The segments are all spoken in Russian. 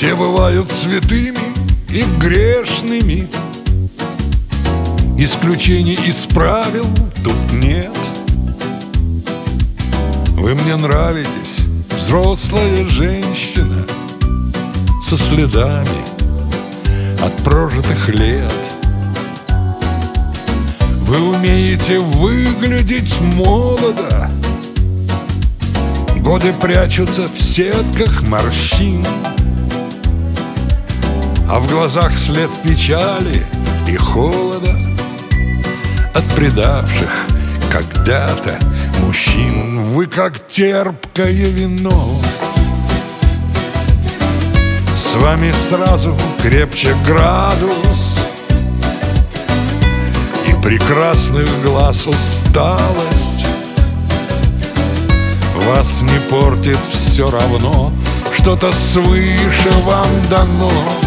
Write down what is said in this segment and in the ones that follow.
Все бывают святыми и грешными. Исключений из правил тут нет. Вы мне нравитесь, взрослая женщина Со следами от прожитых лет. Вы умеете выглядеть молодо. Годы прячутся в сетках морщин А в глазах след печали и холода От предавших когда-то мужчин. Вы как терпкое вино. С вами сразу крепче градус. И прекрасных глаз усталость. Вас не портит все равно. Что-то свыше вам дано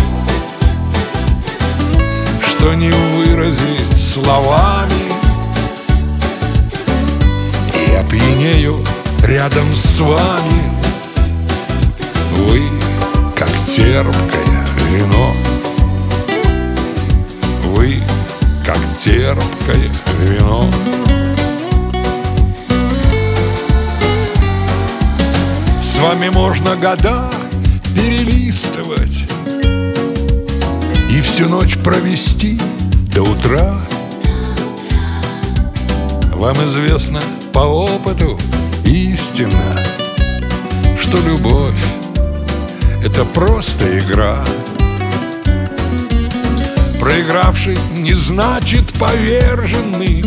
Что не выразить словами. И опьянею рядом с вами. Вы как терпкое вино. Вы как терпкое вино. Вами можно года перелистывать всю ночь провести до утра. Вам известно по опыту истинно Что любовь — это просто игра. Проигравший не значит поверженный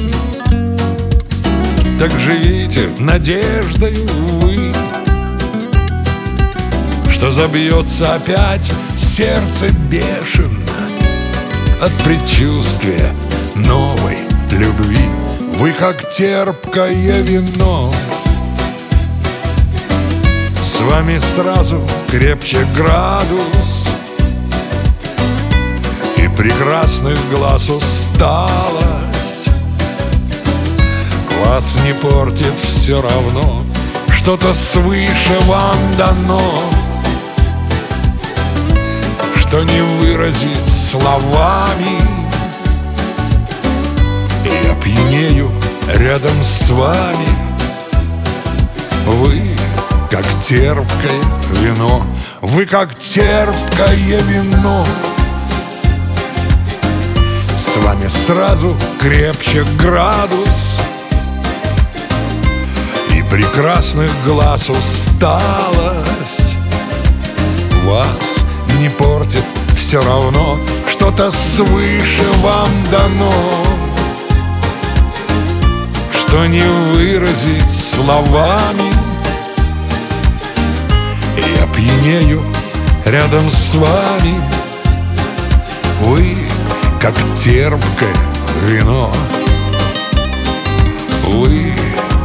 Так живите надеждою вы. Что забьется опять сердце бешено От предчувствия новой любви. Вы как терпкое вино. С вами сразу крепче градус. И прекрасных глаз усталость. Вас не портит все равно. Что-то свыше вам дано что не выразить словами. И опьянею рядом с вами. Вы как терпкое вино Вы как терпкое вино. С вами сразу крепче градус. И прекрасных глаз усталость. Вас не портит все равно Что-то свыше вам дано. Что не выразить словами. Я пьянею рядом с вами. Вы как терпкое вино. Вы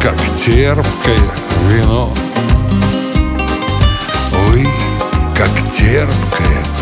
как терпкое вино Вино